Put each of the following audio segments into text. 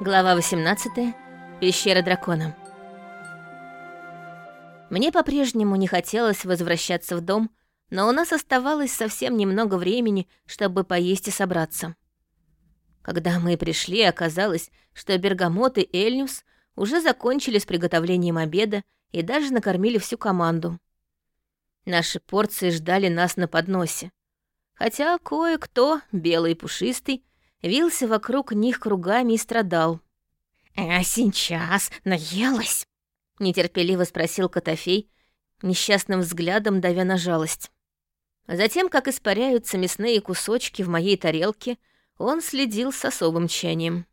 Глава 18. Пещера дракона. Мне по-прежнему не хотелось возвращаться в дом, но у нас оставалось совсем немного времени, чтобы поесть и собраться. Когда мы пришли, оказалось, что Бергамот и Эльнюс уже закончили с приготовлением обеда и даже накормили всю команду. Наши порции ждали нас на подносе. Хотя кое-кто, белый и пушистый, вился вокруг них кругами и страдал. «А сейчас наелась?» — нетерпеливо спросил Котофей, несчастным взглядом давя на жалость. Затем, как испаряются мясные кусочки в моей тарелке, он следил с особым тщанием.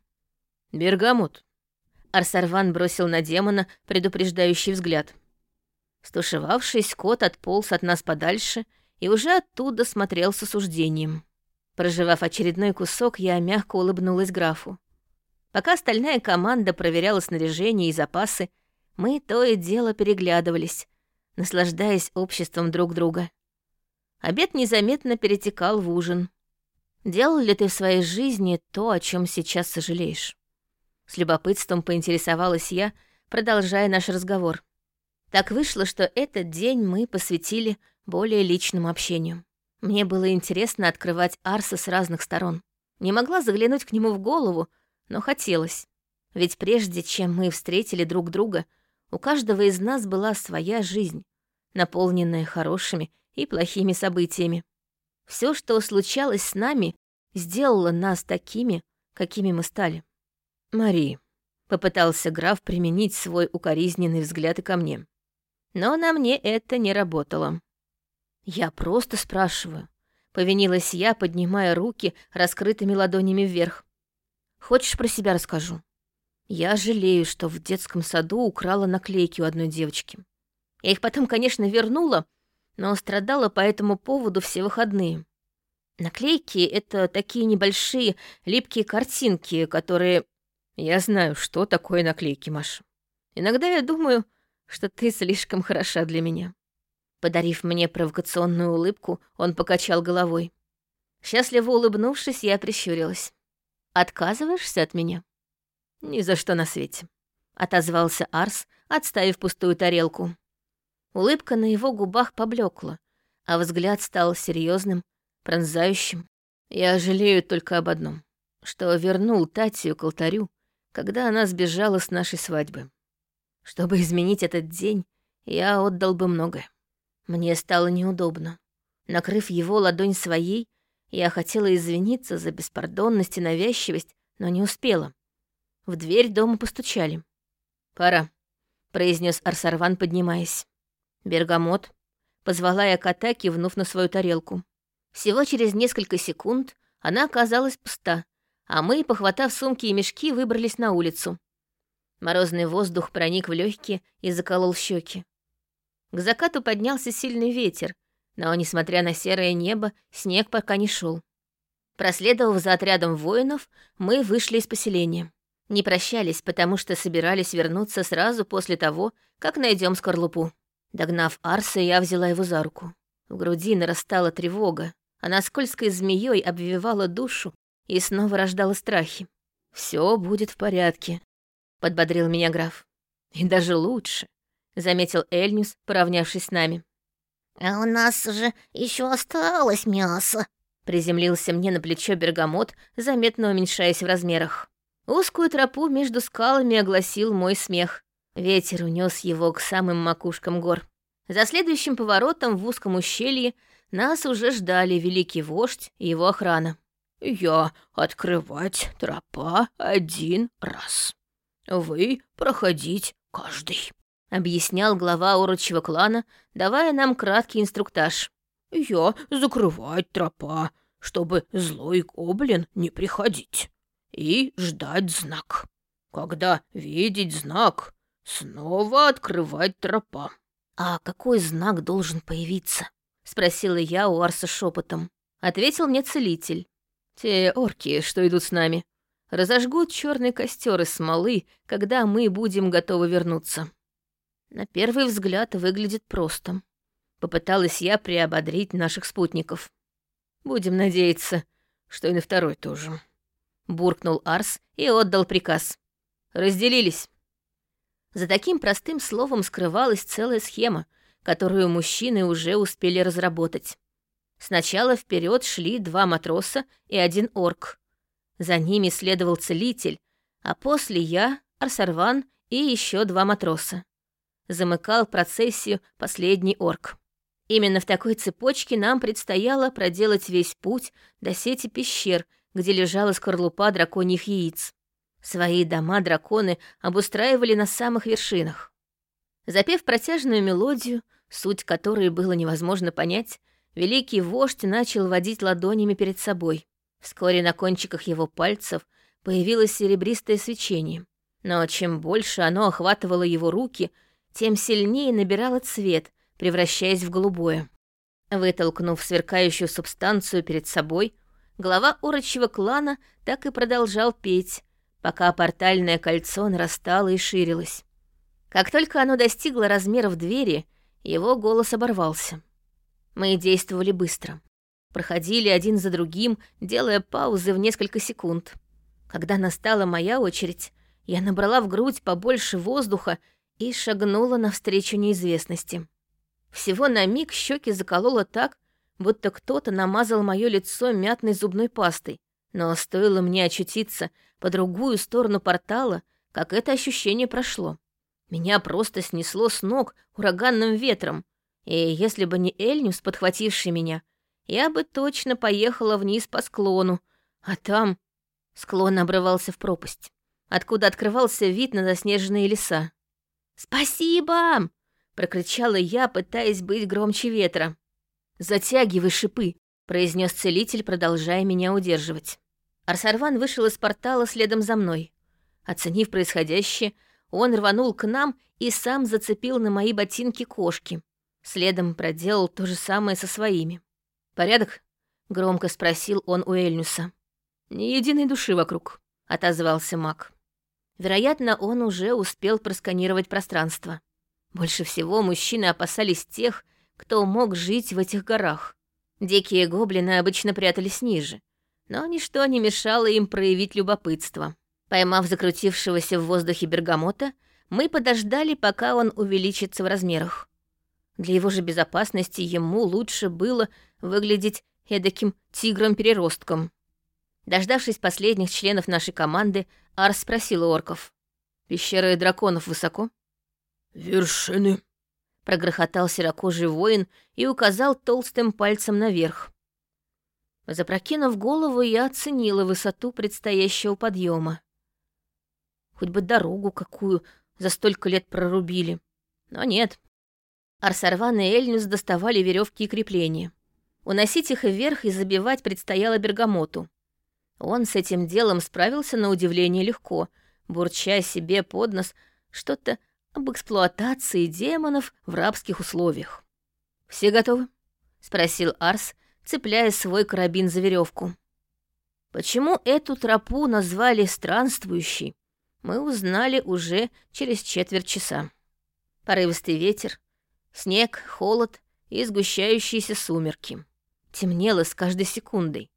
«Бергамот». Арсарван бросил на демона предупреждающий взгляд. Стушевавшись, кот отполз от нас подальше и уже оттуда смотрел с осуждением. Проживав очередной кусок, я мягко улыбнулась графу. Пока остальная команда проверяла снаряжение и запасы, мы то и дело переглядывались, наслаждаясь обществом друг друга. Обед незаметно перетекал в ужин. Делал ли ты в своей жизни то, о чем сейчас сожалеешь? С любопытством поинтересовалась я, продолжая наш разговор. Так вышло, что этот день мы посвятили более личному общению. Мне было интересно открывать Арса с разных сторон. Не могла заглянуть к нему в голову, но хотелось. Ведь прежде чем мы встретили друг друга, у каждого из нас была своя жизнь, наполненная хорошими и плохими событиями. Все, что случалось с нами, сделало нас такими, какими мы стали. «Мари», — попытался граф применить свой укоризненный взгляд и ко мне. Но на мне это не работало. «Я просто спрашиваю», — повинилась я, поднимая руки раскрытыми ладонями вверх. «Хочешь, про себя расскажу?» Я жалею, что в детском саду украла наклейки у одной девочки. Я их потом, конечно, вернула, но страдала по этому поводу все выходные. Наклейки — это такие небольшие липкие картинки, которые... Я знаю, что такое наклейки, Маша. Иногда я думаю, что ты слишком хороша для меня. Подарив мне провокационную улыбку, он покачал головой. Счастливо улыбнувшись, я прищурилась. «Отказываешься от меня?» «Ни за что на свете», — отозвался Арс, отставив пустую тарелку. Улыбка на его губах поблекла, а взгляд стал серьезным, пронзающим. Я жалею только об одном, что вернул Татью к алтарю, когда она сбежала с нашей свадьбы. Чтобы изменить этот день, я отдал бы многое. Мне стало неудобно. Накрыв его ладонь своей, я хотела извиниться за беспардонность и навязчивость, но не успела. В дверь дома постучали. «Пора», — произнес Арсарван, поднимаясь. «Бергамот», — позвала я кота, кивнув на свою тарелку. Всего через несколько секунд она оказалась пуста, а мы, похватав сумки и мешки, выбрались на улицу. Морозный воздух проник в легкие и заколол щеки. К закату поднялся сильный ветер, но, несмотря на серое небо, снег пока не шел. Проследовав за отрядом воинов, мы вышли из поселения. Не прощались, потому что собирались вернуться сразу после того, как найдем скорлупу. Догнав Арса, я взяла его за руку. В груди нарастала тревога. Она скользкой змеей обвивала душу и снова рождала страхи. Все будет в порядке», — подбодрил меня граф. «И даже лучше заметил Эльнюс, поравнявшись с нами. «А у нас же еще осталось мясо», — приземлился мне на плечо бергамот, заметно уменьшаясь в размерах. Узкую тропу между скалами огласил мой смех. Ветер унес его к самым макушкам гор. За следующим поворотом в узком ущелье нас уже ждали великий вождь и его охрана. «Я открывать тропа один раз. Вы проходить каждый», — объяснял глава урочего клана, давая нам краткий инструктаж. «Я закрывать тропа, чтобы злой гоблин не приходить, и ждать знак. Когда видеть знак, снова открывать тропа». «А какой знак должен появиться?» — спросила я у Арса шепотом. Ответил мне целитель. «Те орки, что идут с нами, разожгут черный костер из смолы, когда мы будем готовы вернуться». На первый взгляд выглядит просто. Попыталась я приободрить наших спутников. Будем надеяться, что и на второй тоже. буркнул Арс и отдал приказ. Разделились. За таким простым словом скрывалась целая схема, которую мужчины уже успели разработать. Сначала вперед шли два матроса и один орк. За ними следовал целитель, а после я, Арсарван и еще два матроса. Замыкал процессию последний орк. Именно в такой цепочке нам предстояло проделать весь путь до сети пещер, где лежала скорлупа драконьих яиц. Свои дома драконы обустраивали на самых вершинах. Запев протяжную мелодию, суть которой было невозможно понять, великий вождь начал водить ладонями перед собой. Вскоре на кончиках его пальцев появилось серебристое свечение. Но чем больше оно охватывало его руки, тем сильнее набирало цвет, превращаясь в голубое. Вытолкнув сверкающую субстанцию перед собой, глава урочьего клана так и продолжал петь, пока портальное кольцо нарастало и ширилось. Как только оно достигло размеров двери, его голос оборвался. Мы действовали быстро. Проходили один за другим, делая паузы в несколько секунд. Когда настала моя очередь, я набрала в грудь побольше воздуха и шагнула навстречу неизвестности. Всего на миг щеки закололо так, будто кто-то намазал мое лицо мятной зубной пастой. Но стоило мне очутиться по другую сторону портала, как это ощущение прошло. Меня просто снесло с ног ураганным ветром, и если бы не Эльнюс, подхвативший меня, я бы точно поехала вниз по склону, а там склон обрывался в пропасть, откуда открывался вид на заснеженные леса. «Спасибо!» — прокричала я, пытаясь быть громче ветра. «Затягивай шипы!» — произнес целитель, продолжая меня удерживать. Арсарван вышел из портала следом за мной. Оценив происходящее, он рванул к нам и сам зацепил на мои ботинки кошки. Следом проделал то же самое со своими. «Порядок?» — громко спросил он у Эльнюса. «Ни единой души вокруг», — отозвался маг. Вероятно, он уже успел просканировать пространство. Больше всего мужчины опасались тех, кто мог жить в этих горах. Дикие гоблины обычно прятались ниже, но ничто не мешало им проявить любопытство. Поймав закрутившегося в воздухе бергамота, мы подождали, пока он увеличится в размерах. Для его же безопасности ему лучше было выглядеть эдаким тигром-переростком. Дождавшись последних членов нашей команды, Арс спросил у орков. «Пещеры драконов высоко?» «Вершины», — прогрохотал серокожий воин и указал толстым пальцем наверх. Запрокинув голову, я оценила высоту предстоящего подъема. Хоть бы дорогу какую за столько лет прорубили. Но нет, Арсарван и Эльнюс доставали веревки и крепления. Уносить их вверх и забивать предстояло бергамоту. Он с этим делом справился на удивление легко, бурча себе под нос что-то об эксплуатации демонов в рабских условиях. «Все готовы?» — спросил Арс, цепляя свой карабин за веревку. Почему эту тропу назвали странствующей, мы узнали уже через четверть часа. Порывистый ветер, Снег, холод и сгущающиеся сумерки. Темнело с каждой секундой.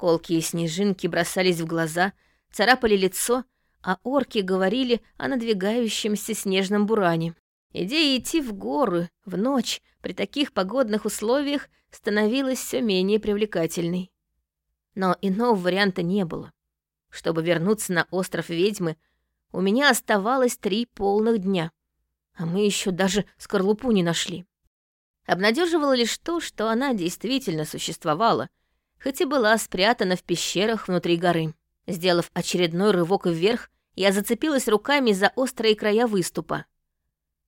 Колкие снежинки бросались в глаза, царапали лицо, а орки говорили о надвигающемся снежном буране. Идея идти в горы в ночь при таких погодных условиях становилась все менее привлекательной. Но иного варианта не было. Чтобы вернуться на остров ведьмы, у меня оставалось три полных дня а мы еще даже скорлупу не нашли. Обнадеживало лишь то, что она действительно существовала, хоть и была спрятана в пещерах внутри горы. Сделав очередной рывок вверх, я зацепилась руками за острые края выступа.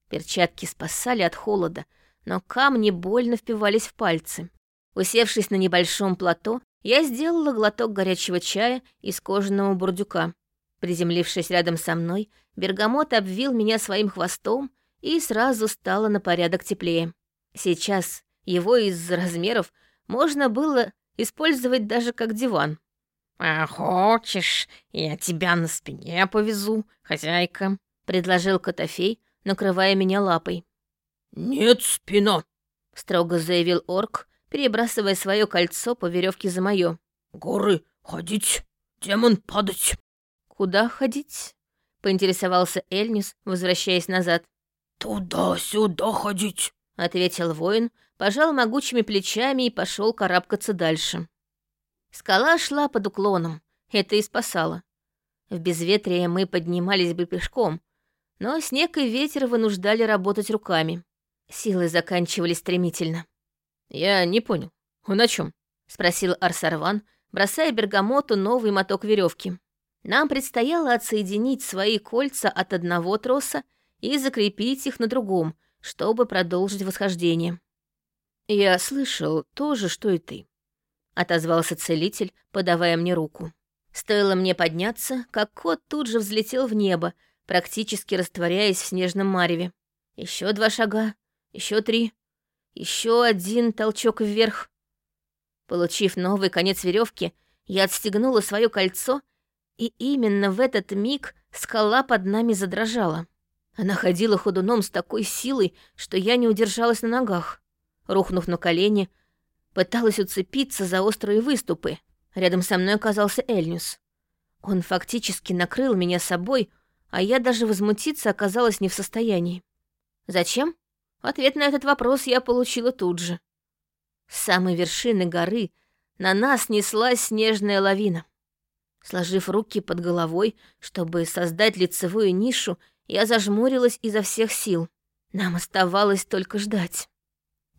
Перчатки спасали от холода, но камни больно впивались в пальцы. Усевшись на небольшом плато, я сделала глоток горячего чая из кожаного бурдюка. Приземлившись рядом со мной, бергамот обвил меня своим хвостом и сразу стало на порядок теплее. Сейчас его из размеров можно было использовать даже как диван. «А хочешь, я тебя на спине повезу, хозяйка», — предложил Котофей, накрывая меня лапой. «Нет, спина», — строго заявил орк, перебрасывая свое кольцо по веревке за моё. «Горы ходить демон падать». «Куда ходить?» — поинтересовался Эльнис, возвращаясь назад. «Туда-сюда ходить», — ответил воин, пожал могучими плечами и пошел карабкаться дальше. Скала шла под уклоном, это и спасало. В безветрие мы поднимались бы пешком, но снег и ветер вынуждали работать руками. Силы заканчивались стремительно. «Я не понял, он о чем? спросил Арсарван, бросая бергамоту новый моток веревки. Нам предстояло отсоединить свои кольца от одного троса и закрепить их на другом, чтобы продолжить восхождение. «Я слышал то же, что и ты», — отозвался целитель, подавая мне руку. Стоило мне подняться, как кот тут же взлетел в небо, практически растворяясь в снежном мареве. Еще два шага, еще три, еще один толчок вверх. Получив новый конец веревки, я отстегнула свое кольцо, и именно в этот миг скала под нами задрожала. Она ходила ходуном с такой силой, что я не удержалась на ногах. Рухнув на колени, пыталась уцепиться за острые выступы. Рядом со мной оказался Эльнюс. Он фактически накрыл меня собой, а я даже возмутиться оказалась не в состоянии. Зачем? Ответ на этот вопрос я получила тут же. С самой вершины горы на нас неслась снежная лавина. Сложив руки под головой, чтобы создать лицевую нишу, я зажмурилась изо всех сил. Нам оставалось только ждать.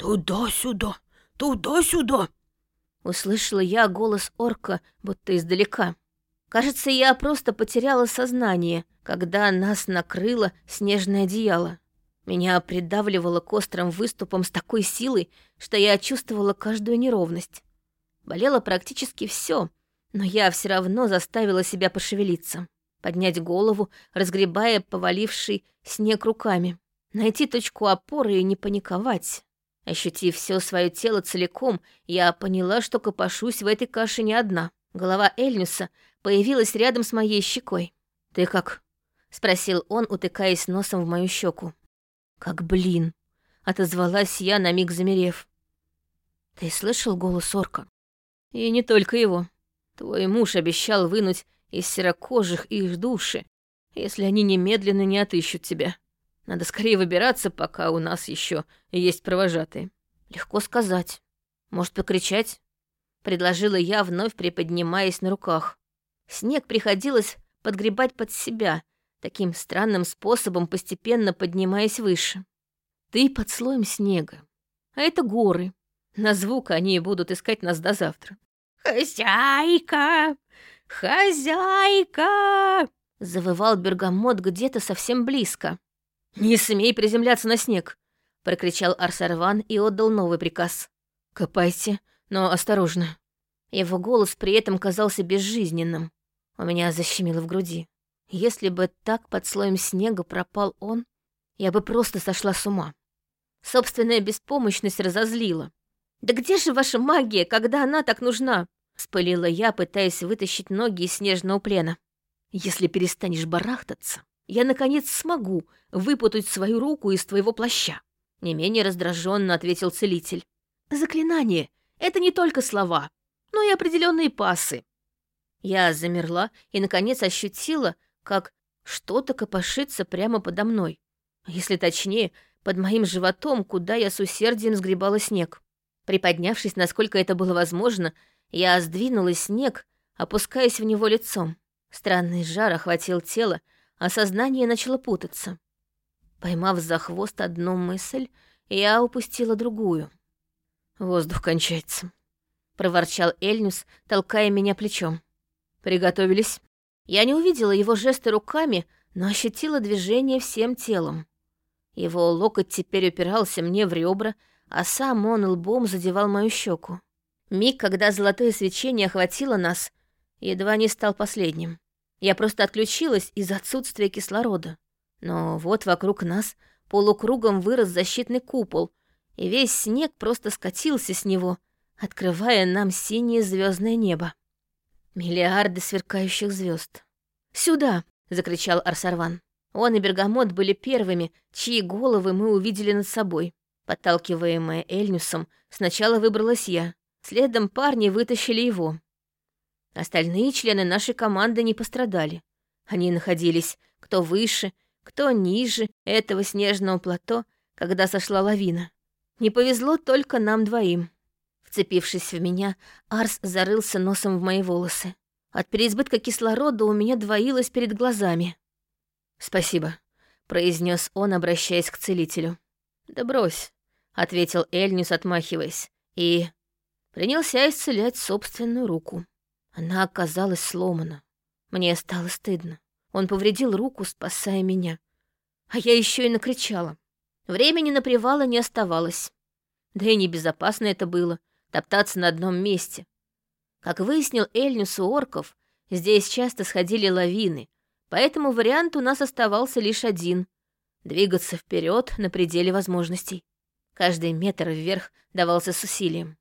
«Туда-сюда, туда-сюда!» Услышала я голос орка, будто издалека. Кажется, я просто потеряла сознание, когда нас накрыло снежное одеяло. Меня придавливало к острым выступам с такой силой, что я чувствовала каждую неровность. Болело практически все, но я все равно заставила себя пошевелиться поднять голову, разгребая поваливший снег руками, найти точку опоры и не паниковать. Ощутив все свое тело целиком, я поняла, что копошусь в этой каше не одна. Голова Эльнюса появилась рядом с моей щекой. «Ты как?» — спросил он, утыкаясь носом в мою щеку. «Как блин!» — отозвалась я, на миг замерев. «Ты слышал голос орка?» «И не только его. Твой муж обещал вынуть из серокожих их души, если они немедленно не отыщут тебя. Надо скорее выбираться, пока у нас еще есть провожатые. Легко сказать. Может, покричать? Предложила я, вновь приподнимаясь на руках. Снег приходилось подгребать под себя, таким странным способом постепенно поднимаясь выше. Ты под слоем снега. А это горы. На звук они будут искать нас до завтра. «Хозяйка! «Хозяйка!» — завывал бергамот где-то совсем близко. «Не смей приземляться на снег!» — прокричал Арсарван и отдал новый приказ. «Копайте, но осторожно». Его голос при этом казался безжизненным. У меня защемило в груди. Если бы так под слоем снега пропал он, я бы просто сошла с ума. Собственная беспомощность разозлила. «Да где же ваша магия, когда она так нужна?» Спылила я, пытаясь вытащить ноги из снежного плена. «Если перестанешь барахтаться, я, наконец, смогу выпутать свою руку из твоего плаща», — не менее раздраженно ответил целитель. «Заклинание — это не только слова, но и определенные пасы». Я замерла и, наконец, ощутила, как что-то копошится прямо подо мной. Если точнее, под моим животом, куда я с усердием сгребала снег. Приподнявшись, насколько это было возможно, я сдвинула снег, опускаясь в него лицом. Странный жар охватил тело, а сознание начало путаться. Поймав за хвост одну мысль, я упустила другую. «Воздух кончается», — проворчал Эльнюс, толкая меня плечом. «Приготовились?» Я не увидела его жесты руками, но ощутила движение всем телом. Его локоть теперь упирался мне в ребра, а сам он лбом задевал мою щеку. Миг, когда золотое свечение охватило нас, едва не стал последним. Я просто отключилась из-за отсутствия кислорода. Но вот вокруг нас полукругом вырос защитный купол, и весь снег просто скатился с него, открывая нам синее звездное небо. Миллиарды сверкающих звезд. «Сюда!» — закричал Арсарван. Он и Бергамот были первыми, чьи головы мы увидели над собой. Подталкиваемая Эльнюсом, сначала выбралась я. Следом парни вытащили его. Остальные члены нашей команды не пострадали. Они находились кто выше, кто ниже этого снежного плато, когда сошла лавина. Не повезло только нам двоим. Вцепившись в меня, Арс зарылся носом в мои волосы. От переизбытка кислорода у меня двоилось перед глазами. «Спасибо», — произнес он, обращаясь к целителю. «Да брось», — ответил Эльнюс, отмахиваясь, и принялся исцелять собственную руку. Она оказалась сломана. Мне стало стыдно. Он повредил руку, спасая меня. А я еще и накричала. Времени на привалы не оставалось. Да и небезопасно это было — топтаться на одном месте. Как выяснил Эльнюс у орков, здесь часто сходили лавины, поэтому вариант у нас оставался лишь один — двигаться вперед на пределе возможностей. Каждый метр вверх давался с усилием.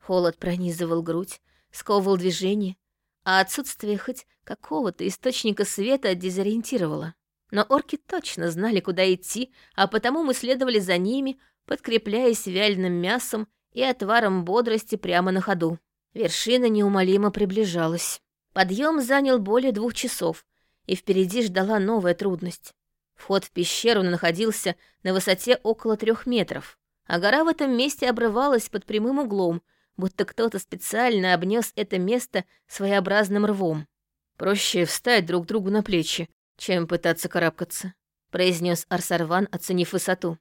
Холод пронизывал грудь, сковывал движение, а отсутствие хоть какого-то источника света дезориентировало. Но орки точно знали, куда идти, а потому мы следовали за ними, подкрепляясь вяленым мясом и отваром бодрости прямо на ходу. Вершина неумолимо приближалась. Подъем занял более двух часов, и впереди ждала новая трудность. Вход в пещеру находился на высоте около трех метров, а гора в этом месте обрывалась под прямым углом, будто кто-то специально обнес это место своеобразным рвом. Проще встать друг другу на плечи, чем пытаться карабкаться», — произнес Арсарван, оценив высоту.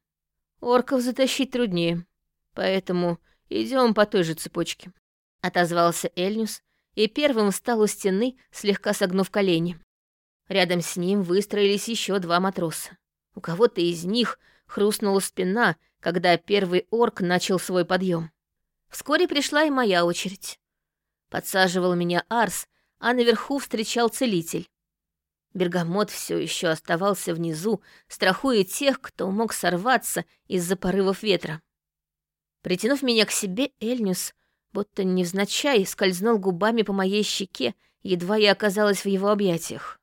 «Орков затащить труднее, поэтому идем по той же цепочке», — отозвался Эльнюс и первым встал у стены, слегка согнув колени. Рядом с ним выстроились еще два матроса. У кого-то из них хрустнула спина, когда первый орк начал свой подъем. Вскоре пришла и моя очередь. Подсаживал меня Арс, а наверху встречал целитель. Бергамот все еще оставался внизу, страхуя тех, кто мог сорваться из-за порывов ветра. Притянув меня к себе, Эльнюс, будто невзначай, скользнул губами по моей щеке, едва я оказалась в его объятиях.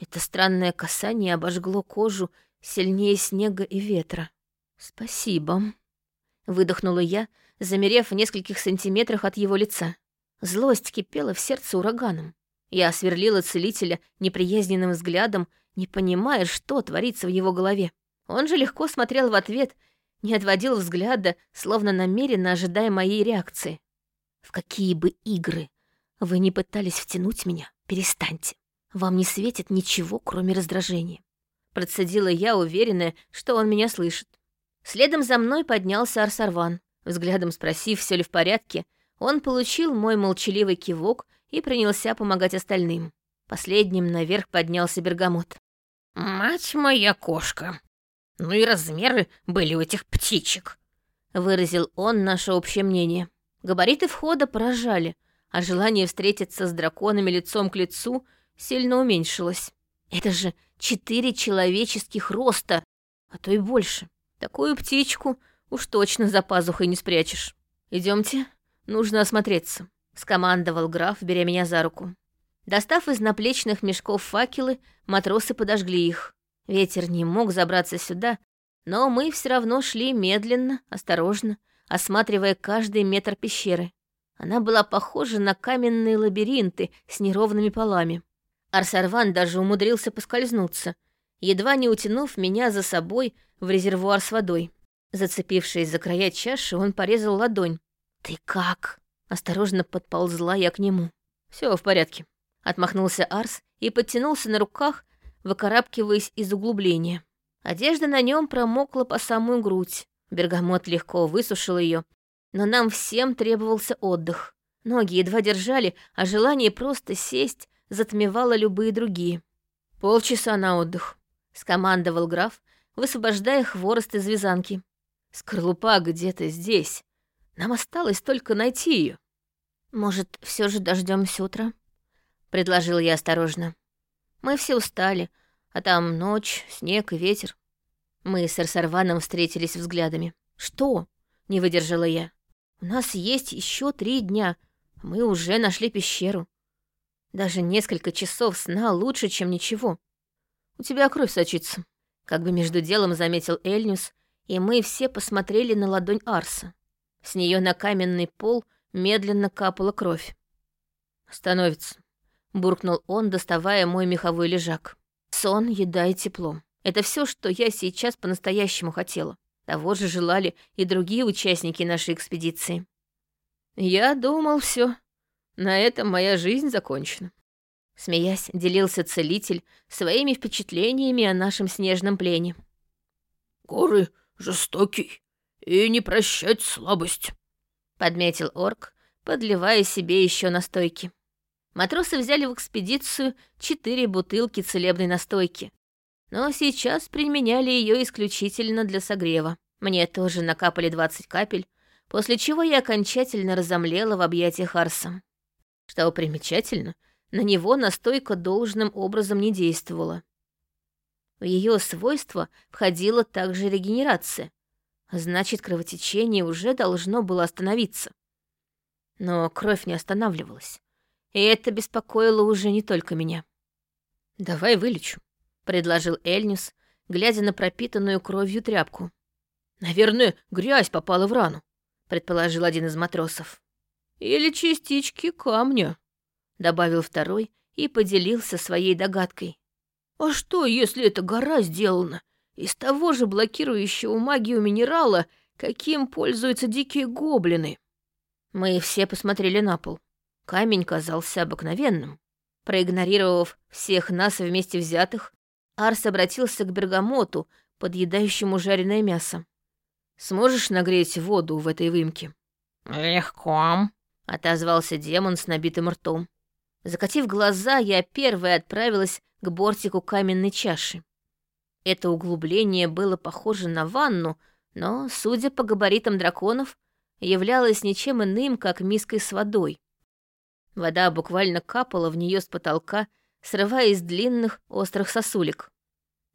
Это странное касание обожгло кожу сильнее снега и ветра. «Спасибо», — выдохнула я, замерев в нескольких сантиметрах от его лица. Злость кипела в сердце ураганом. Я сверлила целителя неприязненным взглядом, не понимая, что творится в его голове. Он же легко смотрел в ответ, не отводил взгляда, словно намеренно ожидая моей реакции. «В какие бы игры вы не пытались втянуть меня, перестаньте. Вам не светит ничего, кроме раздражения». Процедила я, уверенная, что он меня слышит. Следом за мной поднялся Арсарван. Взглядом спросив, все ли в порядке, он получил мой молчаливый кивок и принялся помогать остальным. Последним наверх поднялся бергамот. «Мать моя кошка! Ну и размеры были у этих птичек!» Выразил он наше общее мнение. Габариты входа поражали, а желание встретиться с драконами лицом к лицу сильно уменьшилось. Это же четыре человеческих роста, а то и больше. Такую птичку уж точно за пазухой не спрячешь. Идемте, нужно осмотреться скомандовал граф, беря меня за руку. Достав из наплечных мешков факелы, матросы подожгли их. Ветер не мог забраться сюда, но мы все равно шли медленно, осторожно, осматривая каждый метр пещеры. Она была похожа на каменные лабиринты с неровными полами. Арсарван даже умудрился поскользнуться, едва не утянув меня за собой в резервуар с водой. Зацепившись за края чаши, он порезал ладонь. «Ты как?» Осторожно подползла я к нему. Все в порядке. Отмахнулся Арс и подтянулся на руках, выкарабкиваясь из углубления. Одежда на нем промокла по самую грудь. Бергамот легко высушил ее, но нам всем требовался отдых. Ноги едва держали, а желание просто сесть затмевало любые другие. «Полчаса на отдых», — скомандовал граф, высвобождая хворост из вязанки. «Скорлупа где-то здесь. Нам осталось только найти ее. Может, все же дождемся утра? предложил я осторожно. Мы все устали, а там ночь, снег и ветер. Мы с Арсарваном встретились взглядами. Что? не выдержала я. У нас есть еще три дня. Мы уже нашли пещеру. Даже несколько часов сна лучше, чем ничего. У тебя кровь сочится. Как бы между делом заметил Эльнюс, и мы все посмотрели на ладонь Арса. С нее на каменный пол медленно капала кровь. «Становится», — буркнул он, доставая мой меховой лежак. «Сон, еда и тепло. Это все, что я сейчас по-настоящему хотела. Того же желали и другие участники нашей экспедиции. Я думал, все. На этом моя жизнь закончена. Смеясь, делился целитель своими впечатлениями о нашем снежном плене. «Горы жестокий и не прощать слабость», — подметил орк, подливая себе еще настойки. Матросы взяли в экспедицию четыре бутылки целебной настойки, но сейчас применяли ее исключительно для согрева. Мне тоже накапали 20 капель, после чего я окончательно разомлела в объятиях Арса. Что примечательно, на него настойка должным образом не действовала. В ее свойства входила также регенерация, значит, кровотечение уже должно было остановиться. Но кровь не останавливалась, и это беспокоило уже не только меня. «Давай вылечу», предложил Эльнюс, глядя на пропитанную кровью тряпку. «Наверное, грязь попала в рану», — предположил один из матросов. «Или частички камня», — добавил второй и поделился своей догадкой. «А что, если эта гора сделана из того же блокирующего магию минерала, каким пользуются дикие гоблины?» Мы все посмотрели на пол. Камень казался обыкновенным. Проигнорировав всех нас вместе взятых, Арс обратился к бергамоту, подъедающему жареное мясо. «Сможешь нагреть воду в этой выемке?» «Легко», — отозвался демон с набитым ртом. Закатив глаза, я первая отправилась к бортику каменной чаши. Это углубление было похоже на ванну, но, судя по габаритам драконов, являлось ничем иным, как миской с водой. Вода буквально капала в нее с потолка, срывая из длинных острых сосулек.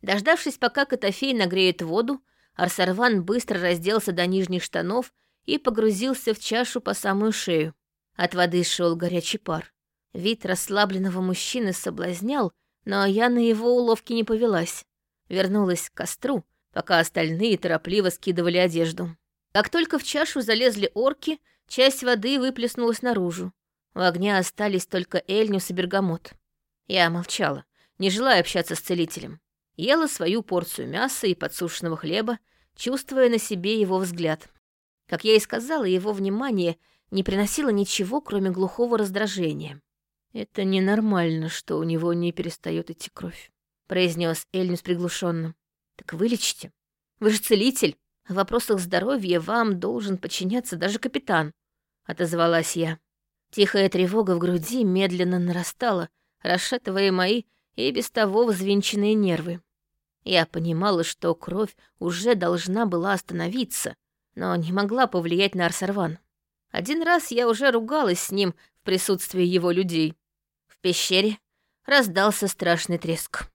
Дождавшись, пока Котофей нагреет воду, Арсарван быстро разделся до нижних штанов и погрузился в чашу по самую шею. От воды шел горячий пар. Вид расслабленного мужчины соблазнял, но я на его уловки не повелась. Вернулась к костру, пока остальные торопливо скидывали одежду. Как только в чашу залезли орки, часть воды выплеснулась наружу. В огне остались только Эльнюс и Бергамот. Я молчала, не желая общаться с целителем. Ела свою порцию мяса и подсушенного хлеба, чувствуя на себе его взгляд. Как я и сказала, его внимание не приносило ничего, кроме глухого раздражения. «Это ненормально, что у него не перестает идти кровь», — произнес Эльнюс приглушенно. «Так вылечите. Вы же целитель. В вопросах здоровья вам должен подчиняться даже капитан», — отозвалась я. Тихая тревога в груди медленно нарастала, расшатывая мои и без того взвинченные нервы. Я понимала, что кровь уже должна была остановиться, но не могла повлиять на Арсарван. Один раз я уже ругалась с ним в присутствии его людей. Пещере раздался страшный треск.